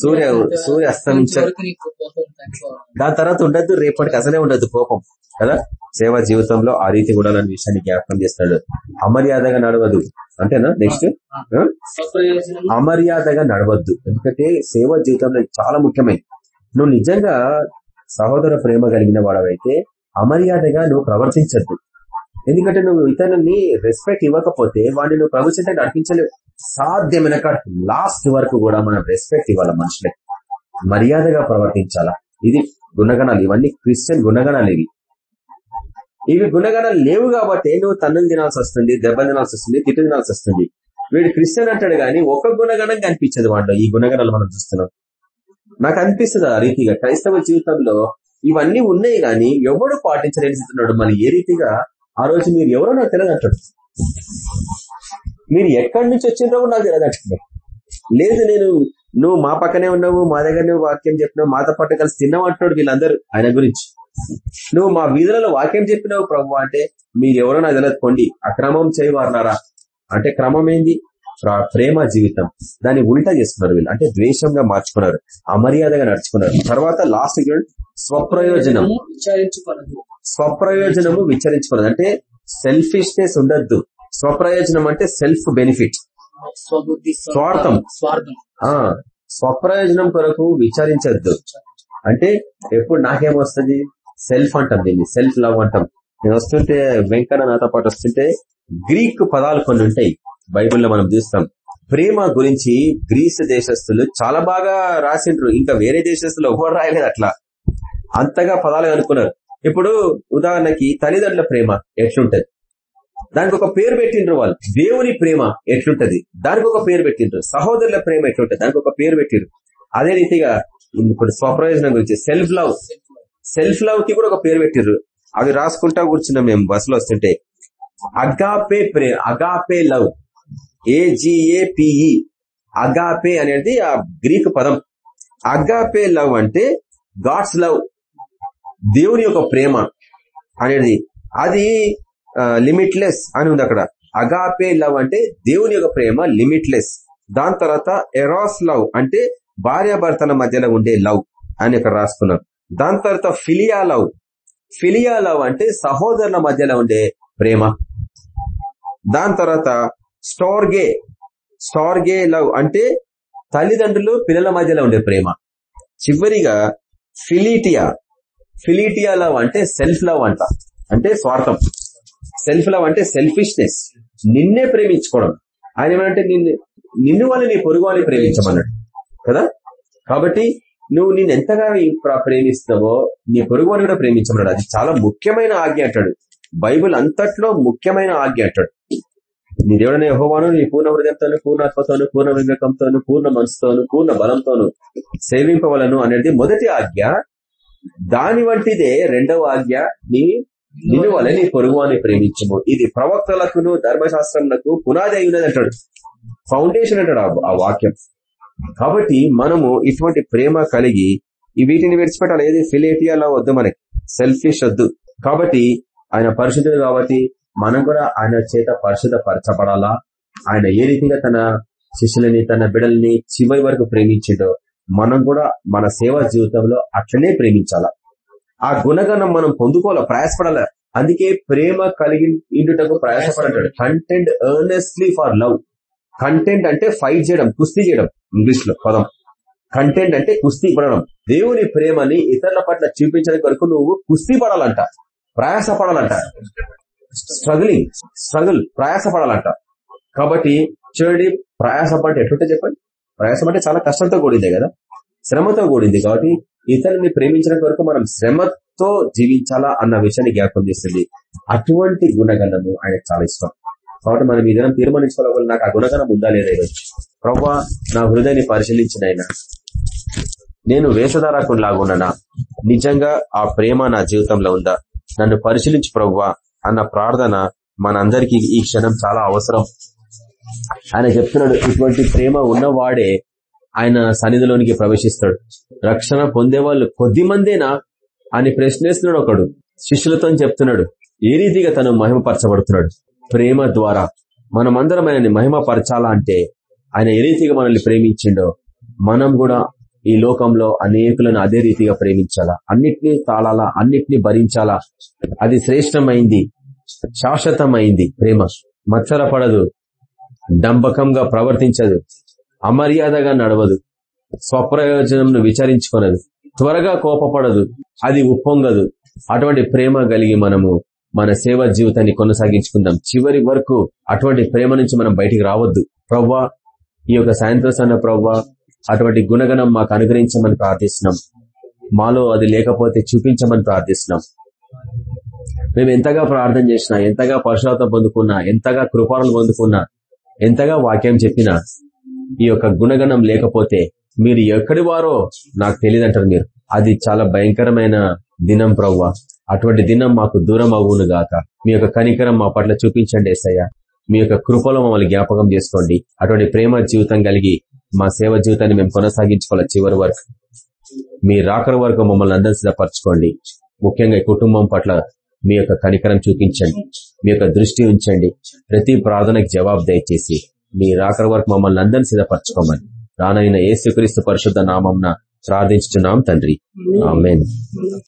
సూర్య సూర్య అస్తమించ వరకు నీకు కోపం తక్కువ. దాని తర్వాత ఉండద్దు రేపటికి అసలే ఉండద్దు కోపం కదా? సేవా జీవితంలో ఆ రీతి ఉండాలనే విషయాన్ని జ్ఞాపకం చేస్తాడు. అమర్యాదగా నడవదు అంతేనా? నెక్స్ట్ అమర్యాదగా నడవద్దు ఎందుకంటే సేవా జీవితంలో చాలా ముఖ్యమైనది నువ్వు నిజంగా సహోదర ప్రేమ కలిగిన వాడవైతే అమర్యాదగా నువ్వు ప్రవర్తించద్దు. ఎందుకంటే నువ్వు ఇతరులని రెస్పెక్ట్ ఇవ్వకపోతే వాడిని నువ్వు ప్రభుత్వం నడిపించలేవు. సాధ్యమైన లాస్ట్ వరకు కూడా మనం రెస్పెక్ట్ ఇవ్వాలి మనుషులకి? మర్యాదగా ప్రవర్తించాలా? ఇది గుణగణాలు. ఇవన్నీ క్రిస్టియన్ గుణగణాలు ఇవి. ఇవి గుణగణాలు లేవు కాబట్టి నువ్వు తన్నులు తినాల్సి వస్తుంది దెబ్బలు తినాల్సి వస్తుంది తిట్టు తినాల్సి వస్తుంది. వీడు క్రిస్టియన్ అంటాడు కానీ ఒక గుణగణం కనిపించదు వాడిలో. ఈ గుణగణాలు మనం చూస్తున్నాం. నాకు అనిపిస్తుంది ఆ రీతిగా. క్రైస్తవ జీవితంలో ఇవన్నీ ఉన్నాయి కానీ ఎవడు పాటించలేస్తున్నాడు మనం ఏ రీతిగా ఆ రోజు మీరు ఎవరో నాకు తెలియదు మీరు ఎక్కడి నుంచి వచ్చిందో కూడా నాకు తెలియదు లేదు నేను నువ్వు మా పక్కనే ఉన్నావు మా దగ్గర నువ్వు వాక్యం చెప్పినావు మాతో పాటు కలిసి తిన్నావు అంటున్నాడు వీళ్ళందరూ ఆయన గురించి. నువ్వు మా వీధులలో వాక్యం చెప్పినావు ప్రభు అంటే మీరు ఎవరో నాకు తెలియదు పొండి అక్రమం చేయవారన్నారా అంటే క్రమం ఏంది? ప్రేమ జీవితం. దాన్ని ఉల్టా చేసుకున్నారు వీళ్ళు. అంటే ద్వేషంగా మార్చుకున్నారు. అమర్యాదగా నడుచుకున్నారు. తర్వాత లాస్ట్ స్వప్రయోజనం. స్వప్రయోజనము విచరించుకున్నది అంటే సెల్ఫిష్నెస్ ఉండద్దు. స్వప్రయోజనం అంటే సెల్ఫ్ బెనిఫిట్ స్వార్థం. స్వప్రయోజనం కొరకు విచారించద్దు. అంటే ఎప్పుడు నాకేమొస్తుంది? సెల్ఫ్ అంటాం దీన్ని. సెల్ఫ్ లవ్ అంటాం. నేను వస్తుంటే వెంకన్న నాతో పాటు వస్తుంటే గ్రీక్ పదాలు కొన్ని ఉంటాయి. బైబిల్లో మనం చూస్తాం. ప్రేమ గురించి గ్రీస్ దేశస్తులు చాలా బాగా రాసిండ్రు. ఇంకా వేరే దేశస్తులు ఎవరు రాయలేదు అట్లా. అంతగా పదాలు అనుకున్నారు. ఇప్పుడు ఉదాహరణకి తల్లిదండ్రుల ప్రేమ ఎట్లుంటది? దానికి ఒక పేరు పెట్టిండ్రు వాళ్ళు. దేవుని ప్రేమ ఎట్లుంటది? దానికి ఒక పేరు పెట్టిండ్రు. సహోదరుల ప్రేమ ఎట్లుంటది? దానికి ఒక పేరు పెట్టిండ్రు. అదే రీతిగా ఇప్పుడు స్వప్రయోజనం గురించి సెల్ఫ్ లవ్ సెల్ఫ్ లవ్కి కూడా ఒక పేరు పెట్టిర్రు అవి రాసుకుంటా కూర్చున్నాం మేము బస్సులో వస్తుంటే. Agape pray agape love A G A P E agape అనేది ఆ గ్రీక్ పదం. అగాపే లవ్ అంటే గాడ్స్ లవ్ దేవుని యొక్క ప్రేమ అనేది. అది లిమిట్లెస్ అని ఉంది అక్కడ. అగాపే లవ్ అంటే దేవుని యొక్క ప్రేమ లిమిట్లెస్ దాని తర్వాత ఎరాస్ లవ్ అంటే భార్యాభర్తల మధ్యలో ఉండే లవ్ అని ఇక్కడ రాసుకున్నారు. దాని తర్వాత ఫిలియా లవ్ ఫిలియా లవ్ అంటే సహోదరుల మధ్యలో ఉండే ప్రేమ. దాని తర్వాత స్టార్గే స్టార్గే లవ్ అంటే తల్లిదండ్రులు పిల్లల మధ్యలో ఉండే ప్రేమ. చివరిగా ఫిలీటియా ఫిలీటియా లవ్ అంటే సెల్ఫ్ లవ్ అంట అంటే స్వార్థం. సెల్ఫ్ లవ్ అంటే సెల్ఫిష్నెస్. నిన్నే ప్రేమించుకోవడం. ఆయన ఏమంటే నిన్ను నిన్ను వాళ్ళని నీ పొరుగు వాళ్ళని ప్రేమించమన్నాడు. కదా? కాబట్టి నువ్వు నేను ఎంతగా ప్రేమిస్తావో నీ పొరుగు కూడా ప్రేమించమన్నాడు. అది చాలా ముఖ్యమైన ఆజ్ఞ అంటాడు. బైబిల్ అంతట్లో ముఖ్యమైన ఆజ్ఞ అంటాడు. నీ దేవుడనే యహోవాను నీ పూర్ణ హృదయంతోను పూర్ణ ఆత్మతోను పూర్ణ వివేకంతోను పూర్ణ మనసుతోను పూర్ణ బలంతోను సేవింపవలను అనేది మొదటి ఆజ్ఞ. దాని వంటిదే రెండవ ఆజ్ఞ. నీ నిన్ను నీ పొరుగు అని ప్రేమించము. ఇది ప్రవక్తలకును ధర్మశాస్త్రములకు పునాది అయినది అంటాడు. ఫౌండేషన్ అంటాడు ఆ- ఆ వాక్యం. కాబట్టి మనము ఇటువంటి ప్రేమ కలిగి ఈ వీటిని విడిచిపెట్టాలి. ఏది ఫిలేటియాలో వద్దు మనకి. సెల్ఫిష్ వద్దు. కాబట్టి ఆయన పరిశుద్ధుడు కాబట్టి మనం కూడా ఆయన చేత పరిశుద్ధ పరచబడాలా ఆయన ఏ రీతిగా తన శిష్యులని తన బిడల్ని చివరి వరకు ప్రేమించిండో మనం కూడా మన సేవా జీవితంలో అట్లనే ప్రేమించాలా? ఆ గుణగణం మనం పొందుకోవాలా? ప్రయాసపడాలా? అందుకే ప్రేమ కలిగి ఇండుటకు ప్రయాసపడంటాడు contend earnestly for love contend అంటే ఫైట్ చేయడం కుస్తీ చేయడం ఇంగ్లీష్లో పదం. కంటెంట్ అంటే కుస్తీ పడడం. దేవుని ప్రేమని ఇతరుల పట్ల చూపించడానికి వరకు నువ్వు కుస్తీ పడాలంట ప్రయాస పడాలంట స్ట్రగులింగ్ స్ట్రగుల్ ప్రయాసపడాలంట. కాబట్టి చూడండి ప్రయాసపడి అంటే ఎట్లుంటే చెప్పండి? ప్రయాసం అంటే చాలా కష్టంతో కూడిందే కదా? శ్రమతో కూడింది. కాబట్టి ఇతరుని ప్రేమించిన వరకు మనం శ్రమతో జీవించాలా అన్న విషయాన్ని జ్ఞాపకం చేస్తుంది. అటువంటి గుణగణము ఆయనకు చాలా ఇష్టం. కాబట్టి మనం ఈ దినం తీర్మానించుకోవాలి నాకు ఆ గుణగణం ఉందా లేదా ఈరోజు? ప్రవ్వా నా హృదయాన్ని పరిశీలించిన ఆయన. నేను వేషధారకుడు లాగున్నానా నిజంగా ఆ ప్రేమ నా జీవితంలో ఉందా? నన్ను పరిశీలించి ప్రవ్వా. అన్న ప్రార్థన మనందరికీ ఈ క్షణం చాలా అవసరం. ఆయన చెప్తున్నాడు ఇటువంటి ప్రేమ ఉన్నవాడే ఆయన సన్నిధిలోనికి ప్రవేశిస్తాడు. రక్షణ పొందేవాళ్ళు కొద్ది మందేనా? అని ప్రశ్నిస్తున్నాడు ఒకడు. శిష్యులతో చెప్తున్నాడు ఏ రీతిగా తను మహిమపరచబడుతున్నాడు? ప్రేమ ద్వారా మనమందరం ఆయనని మహిమపరచాలా అంటే ఆయన ఏ రీతిగా మనల్ని ప్రేమించిండో మనం కూడా ఈ లోకంలో అనేకులను అదే రీతిగా ప్రేమించాలా? అన్నిటినీ తాళాలా? అన్నిటినీ భరించాలా? అది శ్రేష్టమైంది శాశ్వతమైంది ప్రేమ. మత్సరపడదు డంబకంగా ప్రవర్తించదు అమర్యాదగా నడవదు స్వప్రయోజనంను విచారించుకొనదు త్వరగా కోపపడదు అది ఉప్పొంగదు. అటువంటి ప్రేమ కలిగి మనము మన సేవ జీవితాన్ని కొనసాగించుకుందాం. చివరి వరకు అటువంటి ప్రేమ నుంచి మనం బయటికి రావద్దు. ప్రవ్వా ఈ యొక్క సాయంత్రం సన్న ప్రవ్వా అటువంటి గుణగణం మాకు అనుగ్రహించమని ప్రార్థిస్తున్నాం. మాలో అది లేకపోతే చూపించమని ప్రార్థిస్తున్నాం. మేము ఎంతగా ప్రార్థన చేసినా ఎంతగా పరుషాతం పొందుకున్నా ఎంతగా కృపాలను పొందుకున్నా ఎంతగా వాక్యం చెప్పినా ఈ యొక్క గుణగణం లేకపోతే మీరు ఎక్కడి వారో నాకు తెలియదంటారు మీరు. అది చాలా భయంకరమైన దినం ప్రవ్వ. అటువంటి దినం మాకు దూరం అవును గాక. మీ యొక్క కనికరం మా పట్ల చూపించండి ఏసయ్య. మీ యొక్క కృపలో మమ్మల్ని జ్ఞాపకం చేసుకోండి. అటువంటి ప్రేమ జీవితం కలిగి మా సేవ జీవితాన్ని మేము కొనసాగించుకోవాలి చివరి వరకు. మీ రాకరు వరకు మమ్మల్ని అందరి సిద్ధపరచుకోండి. ముఖ్యంగా కుటుంబం పట్ల మీ యొక్క కనికరం చూపించండి. మీ యొక్క దృష్టి ఉంచండి. ప్రతి ప్రార్థనకు జవాబు దయచేసి మీ రాకర వరకు మమ్మల్ని అందరిని సిద్ధపరచుకోమని. రానైన ఏసుక్రీస్తు పరిశుద్ధ నామంన ప్రార్థించుతున్నాం తండ్రి. ఆమెన్.